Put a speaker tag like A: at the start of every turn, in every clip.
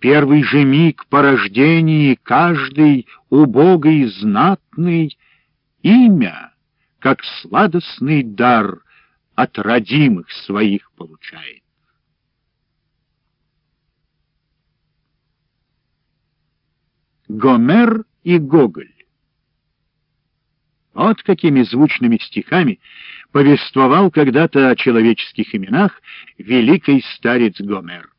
A: первый же миг по рождении каждый убогий знатный имя, как сладостный дар от родимых своих получает. Гомер и Гоголь вот какими звучными стихами повествовал когда-то о человеческих именах великий старец Гомер.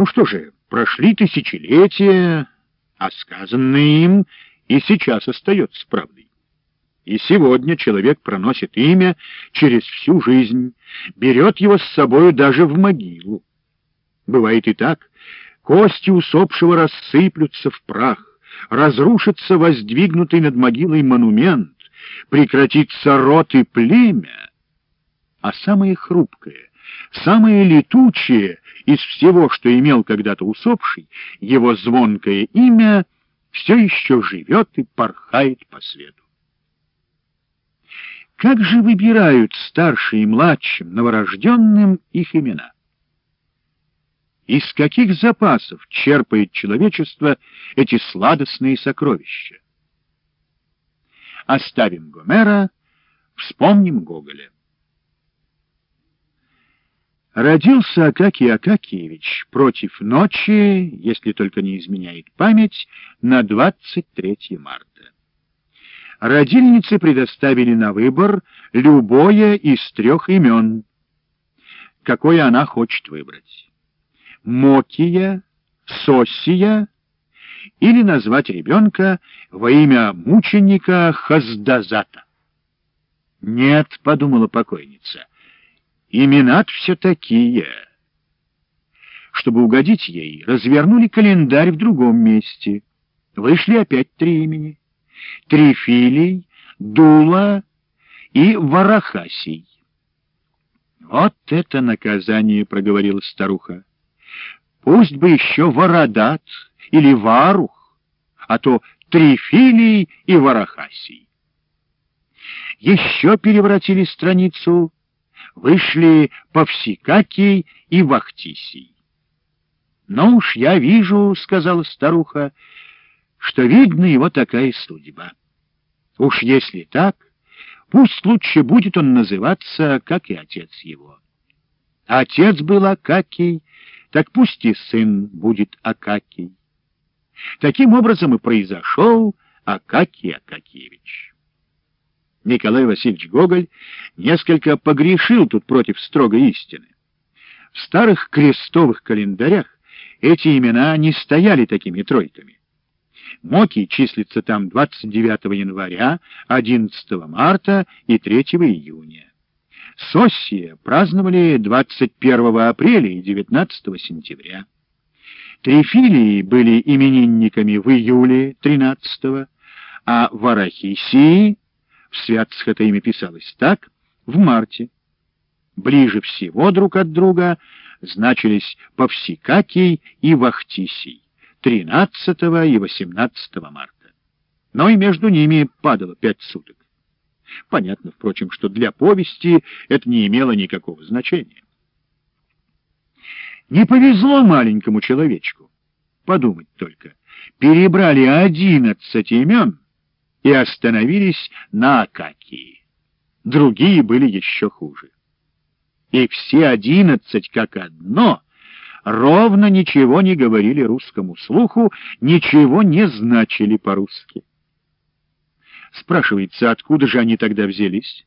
A: Ну что же, прошли тысячелетия, а сказанное им и сейчас остается правдой. И сегодня человек проносит имя через всю жизнь, берет его с собою даже в могилу. Бывает и так, кости усопшего рассыплются в прах, разрушится воздвигнутый над могилой монумент, прекратится род и племя, а самое хрупкое, самое летучее из всего, что имел когда-то усопший, его звонкое имя все еще живет и порхает по свету. Как же выбирают старшие и младшим, новорожденным их имена? Из каких запасов черпает человечество эти сладостные сокровища? Оставим Гомера, вспомним Гоголя. Родился Акакий Акакиевич против ночи, если только не изменяет память, на 23 марта. Родильницы предоставили на выбор любое из трех имен, какое она хочет выбрать. Мокия, Сосия или назвать ребенка во имя мученика Хаздазата. «Нет», — подумала покойница, — «имена все такие». Чтобы угодить ей, развернули календарь в другом месте. Вышли опять три имени. Трифилий, Дула и Варахасий. «Вот это наказание!» — проговорила старуха. Пусть бы еще Вородат или Варух, а то Трифилий и Варахасий. Еще переворотили страницу, вышли Повсикакий и Вахтисий. «Ну уж я вижу, — сказала старуха, — что видно его такая судьба. Уж если так, пусть лучше будет он называться, как и отец его. Отец был Акакий, так пусть и сын будет Акакий. Таким образом и произошел Акакий Акакиевич. Николай Васильевич Гоголь несколько погрешил тут против строгой истины. В старых крестовых календарях эти имена не стояли такими тройками. Моки числится там 29 января, 11 марта и 3 июня. Соссия праздновали 21 апреля и 19 сентября. Трифилии были именинниками в июле 13 а Варахисии, в святцах имя писалось так, в марте. Ближе всего друг от друга значились Повсикакий и Вахтисий 13 и 18 марта. Но и между ними падало пять суток. Понятно, впрочем, что для повести это не имело никакого значения. Не повезло маленькому человечку. Подумать только. Перебрали одиннадцать имен и остановились на Акакии. Другие были еще хуже. И все одиннадцать как одно ровно ничего не говорили русскому слуху, ничего не значили по-русски. Спрашивается, откуда же они тогда взялись?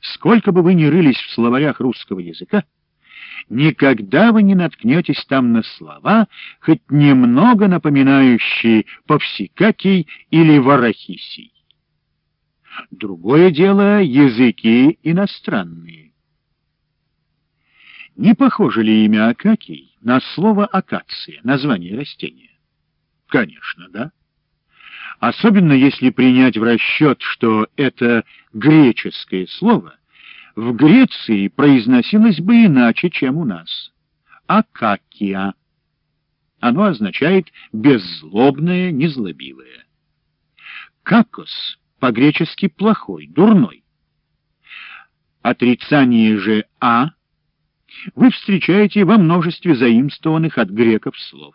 A: Сколько бы вы ни рылись в словарях русского языка, никогда вы не наткнетесь там на слова, хоть немного напоминающие Повсикакий или Варахисий. Другое дело — языки иностранные. Не похоже ли имя Акакий на слово акация, название растения? Конечно, да особенно если принять в расчет, что это греческое слово в Греции произносилось бы иначе, чем у нас. Акакия. Оно означает беззлобное, незлобивое. Какос по-гречески плохой, дурной. Отрицание же «а» вы встречаете во множестве заимствованных от греков слов.